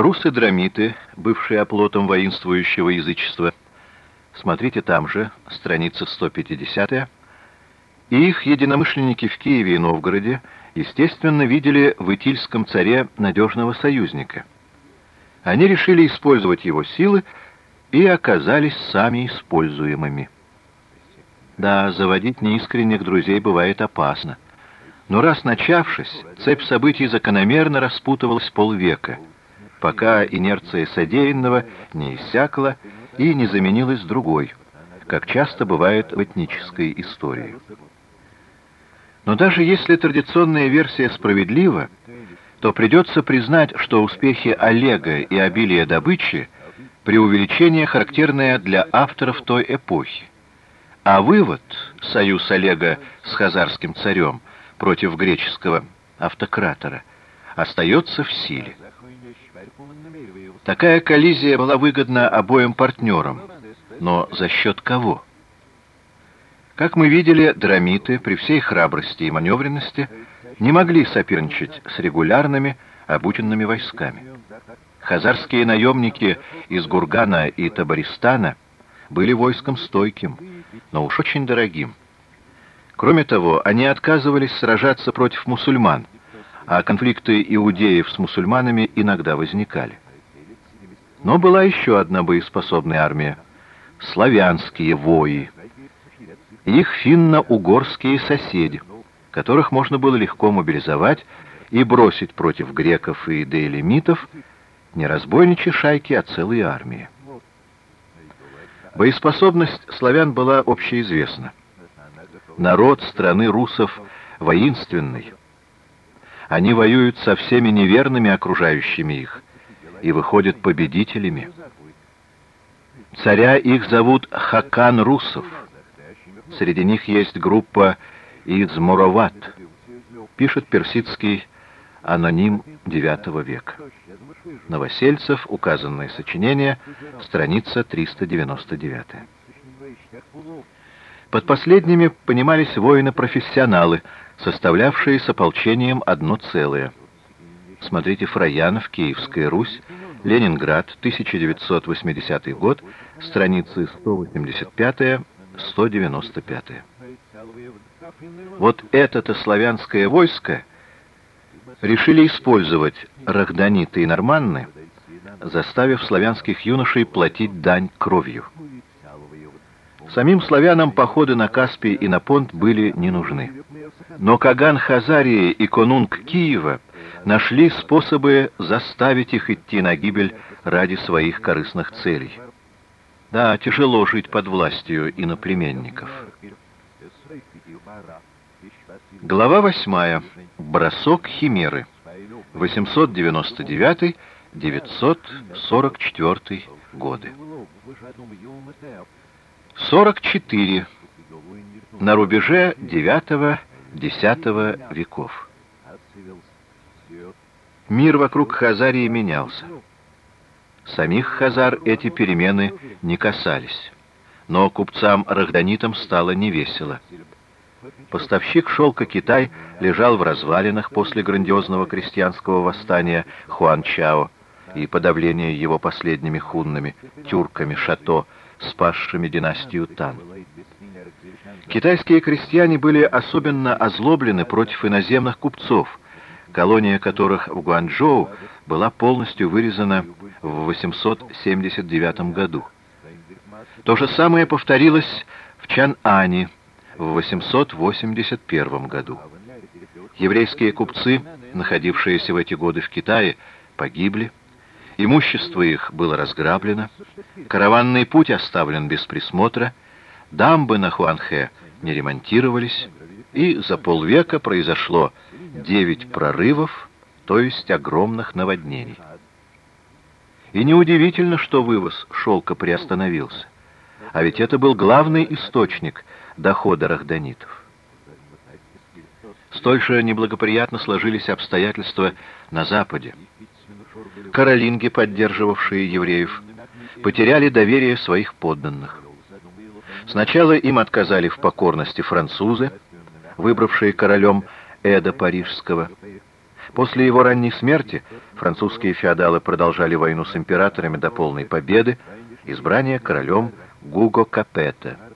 Русы-драмиты, бывшие оплотом воинствующего язычества, смотрите там же, страница 150 и их единомышленники в Киеве и Новгороде, естественно, видели в Итильском царе надежного союзника. Они решили использовать его силы и оказались сами используемыми. Да, заводить неискренних друзей бывает опасно. Но раз начавшись, цепь событий закономерно распутывалась полвека, пока инерция содеянного не иссякла и не заменилась другой, как часто бывает в этнической истории. Но даже если традиционная версия справедлива, то придется признать, что успехи Олега и обилие добычи – преувеличение, характерное для авторов той эпохи. А вывод – союз Олега с хазарским царем – против греческого автократора, остается в силе. Такая коллизия была выгодна обоим партнерам, но за счет кого? Как мы видели, драмиты при всей храбрости и маневренности не могли соперничать с регулярными обученными войсками. Хазарские наемники из Гургана и Табаристана были войском стойким, но уж очень дорогим. Кроме того, они отказывались сражаться против мусульман, а конфликты иудеев с мусульманами иногда возникали. Но была еще одна боеспособная армия — славянские вои. Их финно-угорские соседи, которых можно было легко мобилизовать и бросить против греков и дейлемитов не разбойничьи шайки, а целые армии. Боеспособность славян была общеизвестна народ страны русов воинственный. Они воюют со всеми неверными окружающими их и выходят победителями. Царя их зовут Хакан Русов. Среди них есть группа из Муроват, пишет персидский аноним IX века. Новосельцев, указанное сочинение, страница 399. Под последними понимались воины-профессионалы, составлявшие с ополчением одно целое. Смотрите Фраянов, Киевская Русь, Ленинград, 1980 год, страницы 185-195. Вот это-то славянское войско решили использовать рахданиты и норманны, заставив славянских юношей платить дань кровью. Самим славянам походы на Каспий и на Понт были не нужны. Но Каган Хазарии и конунг Киева нашли способы заставить их идти на гибель ради своих корыстных целей. Да, тяжело жить под властью иноплеменников. Глава восьмая. Бросок Химеры. 899-944 годы. 44. На рубеже IX-X веков. Мир вокруг Хазарии менялся. Самих Хазар эти перемены не касались. Но купцам-рахданитам стало невесело. Поставщик шелка Китай лежал в развалинах после грандиозного крестьянского восстания Хуанчао и подавления его последними хуннами, тюрками, шато, спасшими династию Тан. Китайские крестьяне были особенно озлоблены против иноземных купцов, колония которых в Гуанчжоу была полностью вырезана в 879 году. То же самое повторилось в Чан-Ани в 881 году. Еврейские купцы, находившиеся в эти годы в Китае, погибли, Имущество их было разграблено, караванный путь оставлен без присмотра, дамбы на Хуанхэ не ремонтировались, и за полвека произошло девять прорывов, то есть огромных наводнений. И неудивительно, что вывоз шелка приостановился, а ведь это был главный источник дохода рахданитов. Столь же неблагоприятно сложились обстоятельства на Западе каролинги, поддерживавшие евреев, потеряли доверие своих подданных. Сначала им отказали в покорности французы, выбравшие королем Эда Парижского. После его ранней смерти французские феодалы продолжали войну с императорами до полной победы, избрания королем Гуго Капета.